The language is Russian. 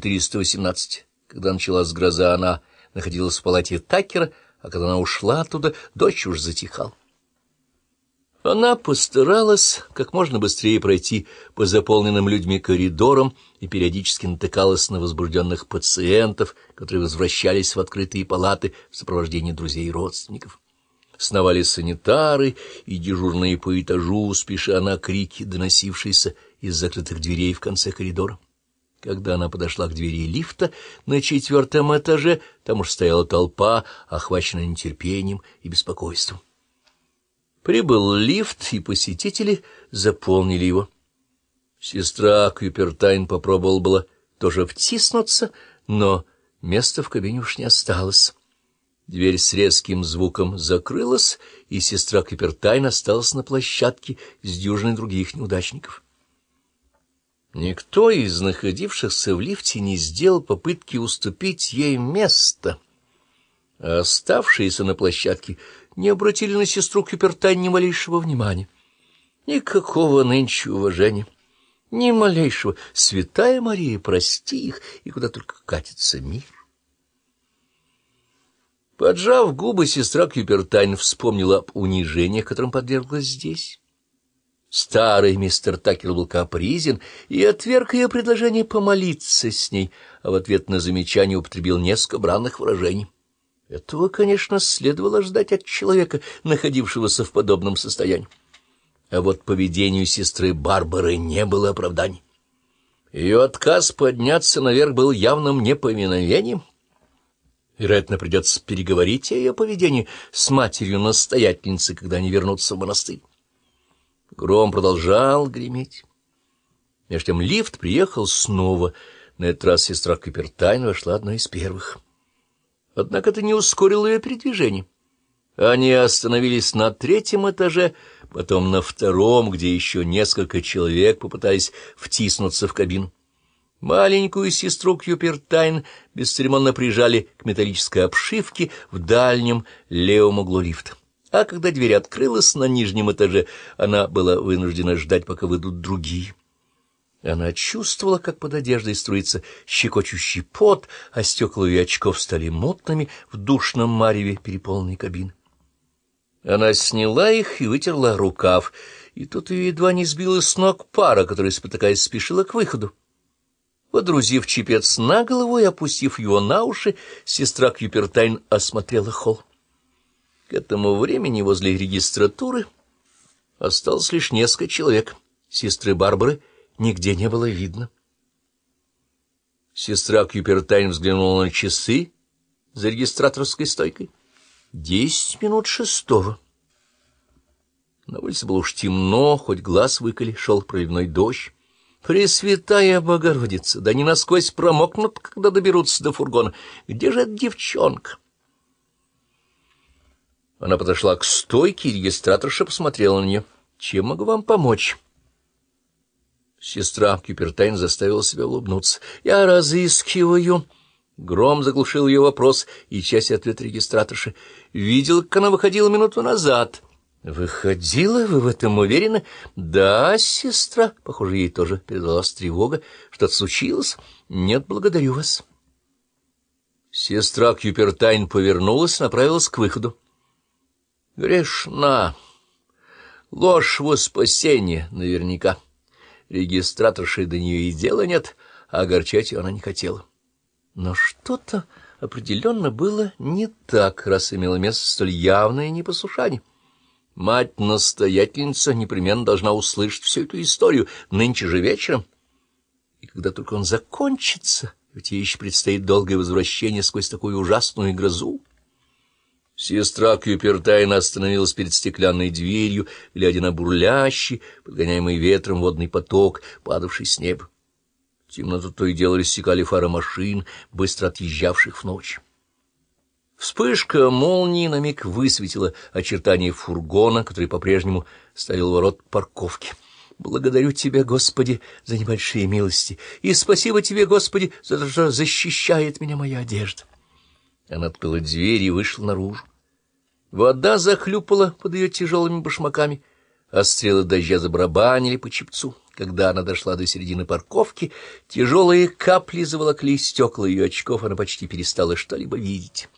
418. Когда началась гроза, она находилась в палате Такера, а когда она ушла оттуда, дождь уж затихал. Она постаралась как можно быстрее пройти по заполненным людьми коридорам и периодически натыкалась на возбужденных пациентов, которые возвращались в открытые палаты в сопровождении друзей и родственников. Сновали санитары и дежурные по этажу, спеша на крики, доносившиеся из закрытых дверей в конце коридора. Когда она подошла к двери лифта на четвертом этаже, там уж стояла толпа, охваченная нетерпением и беспокойством. Прибыл лифт, и посетители заполнили его. Сестра Кюпертайн попробовала было тоже втиснуться, но места в кабине уж не осталось. Дверь с резким звуком закрылась, и сестра Кюпертайн осталась на площадке с дюжиной других неудачников. Никто из находившихся в лифте не сделал попытки уступить ей место, а оставшиеся на площадке не обратили на сестру Кюпертань ни малейшего внимания. Никакого нынче уважения, ни малейшего. Святая Мария, прости их, и куда только катится мир. Поджав губы, сестра Кюпертайн вспомнила об унижениях, которым подверглась здесь. Старый мистер Такер был капризен и отверг ее предложение помолиться с ней, а в ответ на замечание употребил несколько бранных выражений. Этого, конечно, следовало ждать от человека, находившегося в подобном состоянии. А вот поведению сестры Барбары не было оправданий. Ее отказ подняться наверх был явным непоминовением. Вероятно, придется переговорить о ее поведении с матерью-настоятельницы, когда они вернутся в монастырь. Гром продолжал греметь. Между тем лифт приехал снова. На этот раз сестра Капертайн вошла одна из первых. Однако это не ускорило ее передвижение. Они остановились на третьем этаже, потом на втором, где еще несколько человек попытались втиснуться в кабину. Маленькую сестру Кьюпертайн бесцеремонно прижали к металлической обшивке в дальнем левом углу лифта. А когда дверь открылась на нижнем этаже, она была вынуждена ждать, пока выйдут другие. Она чувствовала, как под одеждой струится щекочущий пот, а стекла ее очков стали мутными в душном мареве переполненной кабины. Она сняла их и вытерла рукав, и тут ее едва не сбила с ног пара, которая, спотыкаясь, спешила к выходу. Водрузив чепец на голову и опустив его на уши, сестра Кьюпертайн осмотрела холл. К этому времени возле регистратуры осталось лишь несколько человек. Сестры Барбары — нигде не было видно. Сестра Кьюпертайн взглянула на часы за регистраторской стойкой. Десять минут шестого. На улице было уж темно, хоть глаз выколи, шел проливной дождь. Пресвятая Богородица, да не насквозь промокнут, когда доберутся до фургона. Где же эта девчонка? Она подошла к стойке, и регистраторша посмотрела на нее. «Чем могу вам помочь?» Сестра Кюпертайн заставила себя улыбнуться. «Я разыскиваю...» Гром заглушил ее вопрос и часть ответа регистраторши. «Видел, как она выходила минуту назад». «Выходила? Вы в этом уверены?» «Да, сестра». Похоже, ей тоже передалась тревога. «Что-то случилось?» «Нет, благодарю вас». Сестра Кюпертайн повернулась направилась к выходу. «Грешна. Ложь во спасение, наверняка». Регистраторши до нее и дела нет, а огорчать ее она не хотела. Но что-то определенно было не так, раз имело место столь явное непослушание. Мать-настоятельница непременно должна услышать всю эту историю нынче же вечером. И когда только он закончится, ведь ей еще предстоит долгое возвращение сквозь такую ужасную грозу. Сестра Кюпертайна остановилась перед стеклянной дверью, глядя на бурлящий, подгоняемый ветром водный поток, падавший с неба. Темноту то и дело рассекали фары машин, быстро отъезжавших в ночь. Вспышка молнии на миг высветила очертания фургона, который по-прежнему стоял ворот парковки. «Благодарю Тебя, Господи, за небольшие милости, и спасибо Тебе, Господи, за то, что защищает меня моя одежда». Она открыла дверь и вышла наружу. Вода захлюпала под ее тяжелыми башмаками, а стрелы дождя забарабанили по чепцу. Когда она дошла до середины парковки, тяжелые капли заволокли стекла ее очков, она почти перестала что-либо видеть.